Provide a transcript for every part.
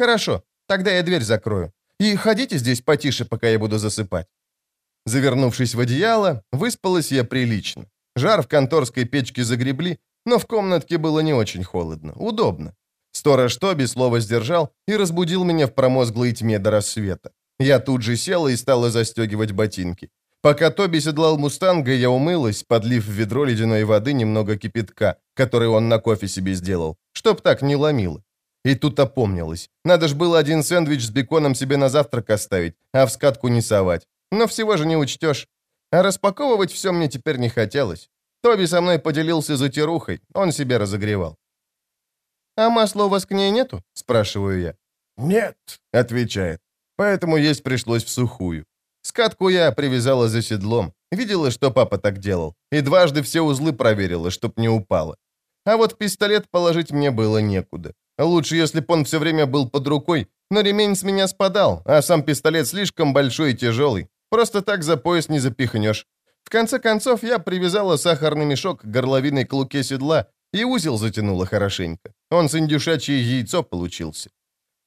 «Хорошо, тогда я дверь закрою. И ходите здесь потише, пока я буду засыпать». Завернувшись в одеяло, выспалась я прилично. Жар в конторской печке загребли, но в комнатке было не очень холодно, удобно. Сторож Тоби слово сдержал и разбудил меня в промозглой тьме до рассвета. Я тут же села и стала застегивать ботинки. Пока Тоби седлал мустанга, я умылась, подлив в ведро ледяной воды немного кипятка, который он на кофе себе сделал, чтоб так не ломило. И тут опомнилась. Надо ж было один сэндвич с беконом себе на завтрак оставить, а в скатку не совать. Но всего же не учтешь. А распаковывать все мне теперь не хотелось. Тоби со мной поделился затирухой, он себе разогревал. «А масла у вас к ней нету?» – спрашиваю я. «Нет», — отвечает. Поэтому есть пришлось в сухую. Скатку я привязала за седлом. Видела, что папа так делал. И дважды все узлы проверила, чтоб не упало. А вот пистолет положить мне было некуда. Лучше, если б он все время был под рукой, но ремень с меня спадал, а сам пистолет слишком большой и тяжелый. Просто так за пояс не запихнешь. В конце концов, я привязала сахарный мешок горловиной к луке седла и узел затянула хорошенько. Он с индюшачье яйцо получился.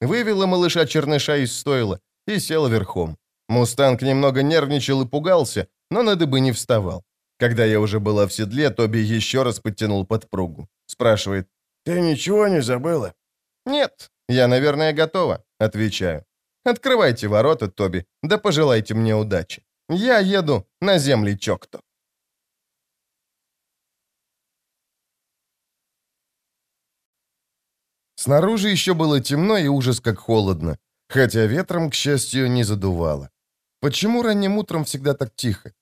Вывела малыша черныша из стойла и села верхом. Мустанг немного нервничал и пугался, но на дыбы не вставал. Когда я уже была в седле, Тоби еще раз подтянул подпругу. Спрашивает. «Ты ничего не забыла?» «Нет, я, наверное, готова», — отвечаю. «Открывайте ворота, Тоби, да пожелайте мне удачи. Я еду на земли Чокто». Снаружи еще было темно и ужас как холодно, хотя ветром, к счастью, не задувало. Почему ранним утром всегда так тихо?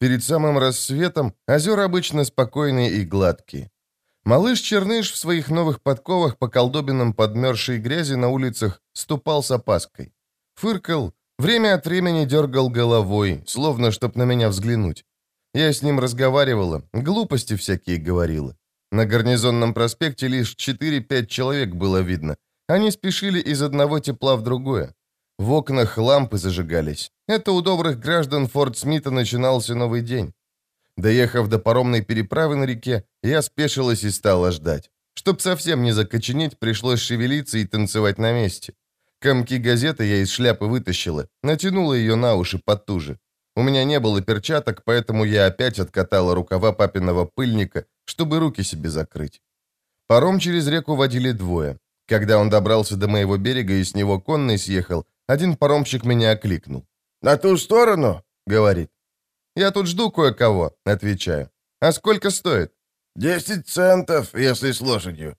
Перед самым рассветом озера обычно спокойные и гладкие. Малыш Черныш в своих новых подковах по колдобинам подмерзшей грязи на улицах ступал с опаской. Фыркал, время от времени дергал головой, словно чтоб на меня взглянуть. Я с ним разговаривала, глупости всякие говорила. На гарнизонном проспекте лишь 4-5 человек было видно. Они спешили из одного тепла в другое. В окнах лампы зажигались. Это у добрых граждан Форт Смита начинался новый день. Доехав до паромной переправы на реке, я спешилась и стала ждать. Чтоб совсем не закоченеть, пришлось шевелиться и танцевать на месте. Комки газеты я из шляпы вытащила, натянула ее на уши потуже. У меня не было перчаток, поэтому я опять откатала рукава папиного пыльника, чтобы руки себе закрыть. Паром через реку водили двое. Когда он добрался до моего берега и с него конный съехал, один паромщик меня окликнул. «На ту сторону?» — говорит. «Я тут жду кое-кого», — отвечаю. «А сколько стоит?» «Десять центов, если с лошадью».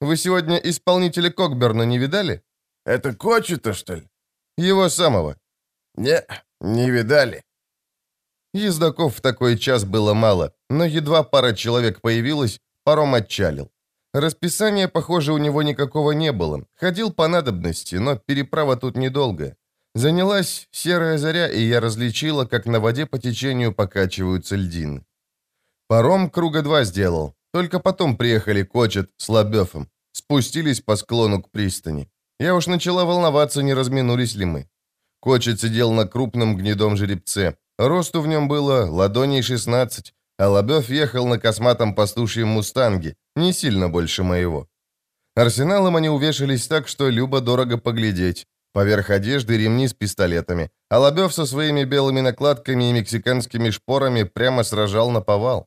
«Вы сегодня исполнителя Кокберна не видали?» «Это Кочета, что ли?» «Его самого». «Не, не видали». Ездаков в такой час было мало, но едва пара человек появилась, паром отчалил. Расписания, похоже, у него никакого не было. Ходил по надобности, но переправа тут недолгая. Занялась серая заря, и я различила, как на воде по течению покачиваются льдины. Паром круга два сделал. Только потом приехали Кочет с Лобёфом. Спустились по склону к пристани. Я уж начала волноваться, не разминулись ли мы. Кочет сидел на крупном гнедом жеребце. Росту в нем было ладоней 16, а Лобёв ехал на косматом пастушьем мустанге, не сильно больше моего. Арсеналом они увешались так, что любо-дорого поглядеть. Поверх одежды ремни с пистолетами, а Лобёв со своими белыми накладками и мексиканскими шпорами прямо сражал на повал.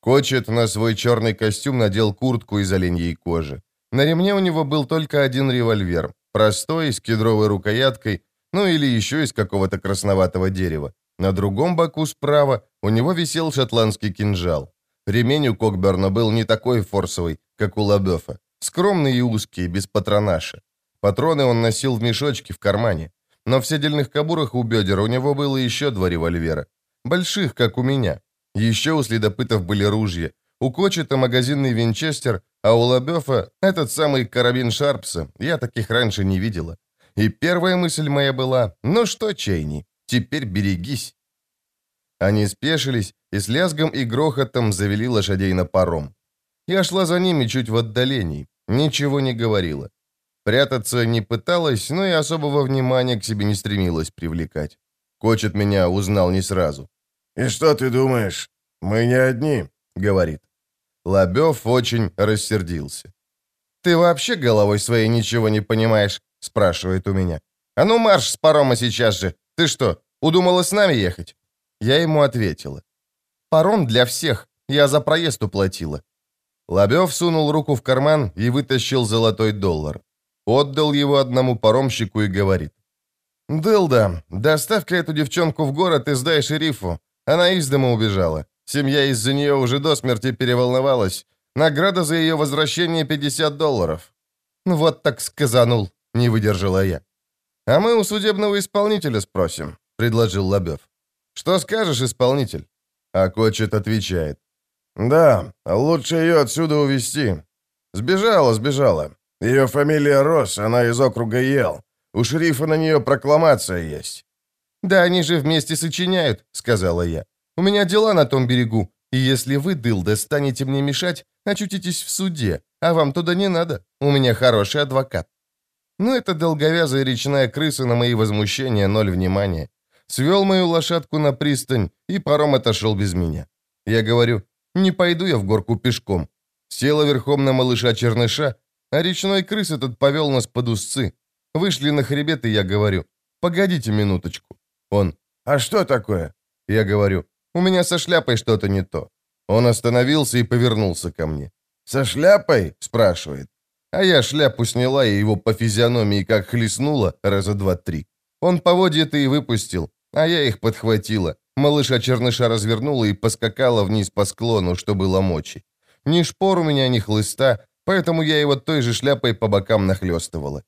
Кочет на свой черный костюм надел куртку из оленьей кожи. На ремне у него был только один револьвер, простой, с кедровой рукояткой, ну или еще из какого-то красноватого дерева. На другом боку справа у него висел шотландский кинжал. Ремень у Кокберна был не такой форсовый, как у Лобёфа. Скромный и узкий, без патронаша. Патроны он носил в мешочке в кармане. Но в седельных кобурах у бедер у него было еще два револьвера. Больших, как у меня. Еще у следопытов были ружья. У Кочета магазинный винчестер, а у Лобёфа этот самый карабин Шарпса. Я таких раньше не видела. И первая мысль моя была, ну что, Чейни, теперь берегись. Они спешились и с лязгом и грохотом завели лошадей на паром. Я шла за ними чуть в отдалении, ничего не говорила. Прятаться не пыталась, но и особого внимания к себе не стремилась привлекать. Кочет меня узнал не сразу. «И что ты думаешь? Мы не одни», — говорит. Лобёв очень рассердился. «Ты вообще головой своей ничего не понимаешь? спрашивает у меня. «А ну марш с парома сейчас же! Ты что, удумала с нами ехать?» Я ему ответила. «Паром для всех. Я за проезд уплатила». Лобев сунул руку в карман и вытащил золотой доллар. Отдал его одному паромщику и говорит. «Дылда, доставь-ка эту девчонку в город и сдай шерифу. Она из дома убежала. Семья из-за нее уже до смерти переволновалась. Награда за ее возвращение 50 долларов». «Вот так сказанул», — не выдержала я. «А мы у судебного исполнителя спросим», — предложил Лобев. «Что скажешь, исполнитель?» А Кочет отвечает. «Да, лучше ее отсюда увезти. Сбежала, сбежала. Ее фамилия Росс, она из округа Ел. У шерифа на нее прокламация есть». «Да они же вместе сочиняют», — сказала я. «У меня дела на том берегу, и если вы, Дылда, станете мне мешать, очутитесь в суде, а вам туда не надо. У меня хороший адвокат». Ну, эта долговязая речная крыса на мои возмущения ноль внимания. Свел мою лошадку на пристань, и паром отошел без меня. Я говорю, не пойду я в горку пешком. Села верхом на малыша черныша, а речной крыс этот повел нас под узцы. Вышли на хребет, и я говорю, погодите минуточку. Он, а что такое? Я говорю, у меня со шляпой что-то не то. Он остановился и повернулся ко мне. «Со шляпой?» – спрашивает. А я шляпу сняла и его по физиономии как хлестнула раза два-три. Он поводья-то и выпустил, а я их подхватила. Малыша черныша развернула и поскакала вниз по склону, что было. Ни шпор у меня, ни хлыста, поэтому я его той же шляпой по бокам нахлестывала.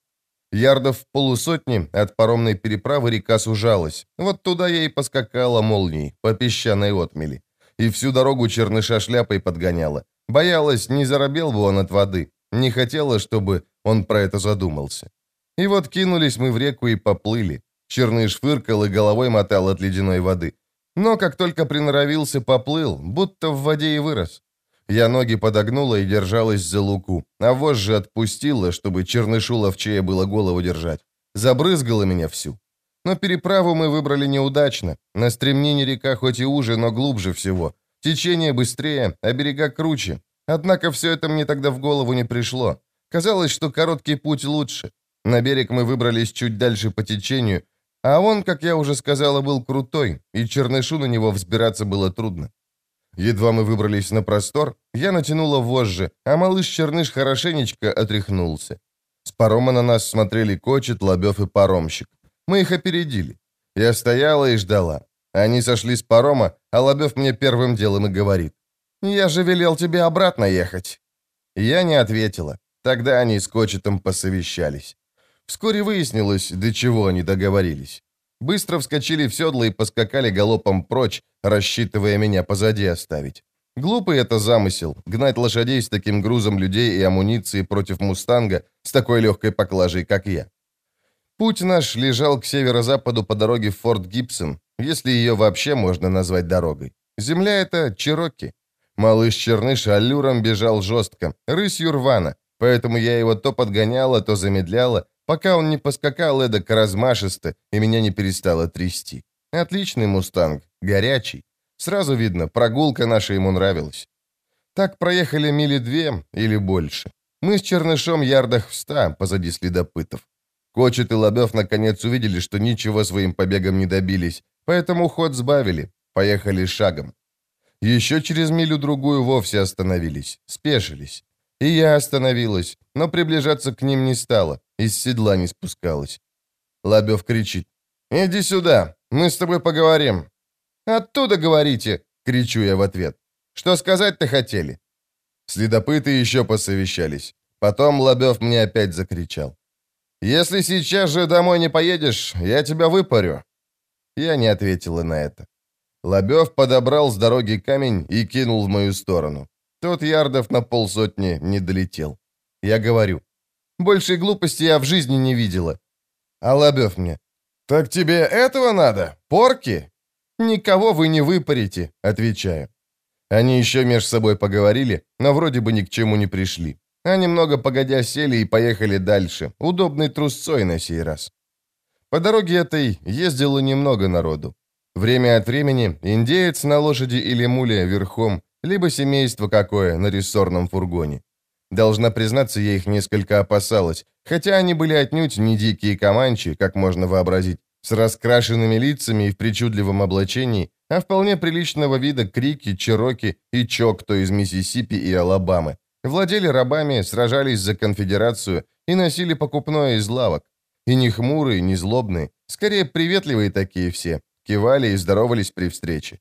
Ярдов полусотни от паромной переправы река сужалась. Вот туда я и поскакала молнией, по песчаной отмели. И всю дорогу черныша шляпой подгоняла. Боялась, не заробел бы он от воды. Не хотела, чтобы он про это задумался. И вот кинулись мы в реку и поплыли. Черныш фыркал и головой мотал от ледяной воды. Но как только приноровился, поплыл, будто в воде и вырос. Я ноги подогнула и держалась за луку, а вожжи отпустила, чтобы чернышу ловчее было голову держать. Забрызгала меня всю. Но переправу мы выбрали неудачно. На стремнине река хоть и уже, но глубже всего. Течение быстрее, а берега круче. Однако все это мне тогда в голову не пришло. Казалось, что короткий путь лучше. На берег мы выбрались чуть дальше по течению, а он, как я уже сказала, был крутой, и чернышу на него взбираться было трудно. Едва мы выбрались на простор, я натянула вожжи, а малыш-черныш хорошенечко отряхнулся. С парома на нас смотрели Кочет, Лобев и паромщик. Мы их опередили. Я стояла и ждала. Они сошли с парома, а Лобев мне первым делом и говорит. «Я же велел тебе обратно ехать». Я не ответила. Тогда они с Кочетом посовещались. Вскоре выяснилось, до чего они договорились. Быстро вскочили в седло и поскакали галопом прочь, рассчитывая меня позади оставить. Глупый это замысел — гнать лошадей с таким грузом людей и амуниции против «Мустанга» с такой легкой поклажей, как я. Путь наш лежал к северо-западу по дороге в Форт Гибсон, если ее вообще можно назвать дорогой. Земля — это Чирокки. Малыш Черныш аллюром бежал жестко, рысью рвано, поэтому я его то подгоняла, то замедляла, пока он не поскакал эдак размашисто и меня не перестало трясти. Отличный мустанг, горячий. Сразу видно, прогулка наша ему нравилась. Так проехали мили две или больше. Мы с Чернышом ярдах в ста позади следопытов. Кочет и Лобев наконец увидели, что ничего своим побегом не добились, поэтому ход сбавили, поехали шагом. Еще через милю-другую вовсе остановились, спешились. И я остановилась, но приближаться к ним не стала, из седла не спускалась. Лобев кричит. «Иди сюда, мы с тобой поговорим». «Оттуда говорите!» — кричу я в ответ. «Что сказать-то хотели?» Следопыты еще посовещались. Потом Лобев мне опять закричал. «Если сейчас же домой не поедешь, я тебя выпарю». Я не ответила на это. Лобев подобрал с дороги камень и кинул в мою сторону. Тот ярдов на полсотни не долетел. Я говорю, большей глупости я в жизни не видела. А Лобев мне, «Так тебе этого надо? Порки?» «Никого вы не выпарите», — отвечаю. Они еще между собой поговорили, но вроде бы ни к чему не пришли. А немного погодя сели и поехали дальше, удобной трусцой на сей раз. По дороге этой ездило немного народу. Время от времени индеец на лошади или муле верхом либо семейство какое на рессорном фургоне. Должна признаться, я их несколько опасалась, Хотя они были отнюдь не дикие команчи, как можно вообразить, с раскрашенными лицами и в причудливом облачении, а вполне приличного вида крики, чероки и чокто из Миссисипи и Алабамы. Владели рабами, сражались за конфедерацию и носили покупное из лавок. И не хмурые, не злобные, скорее приветливые такие все, кивали и здоровались при встрече.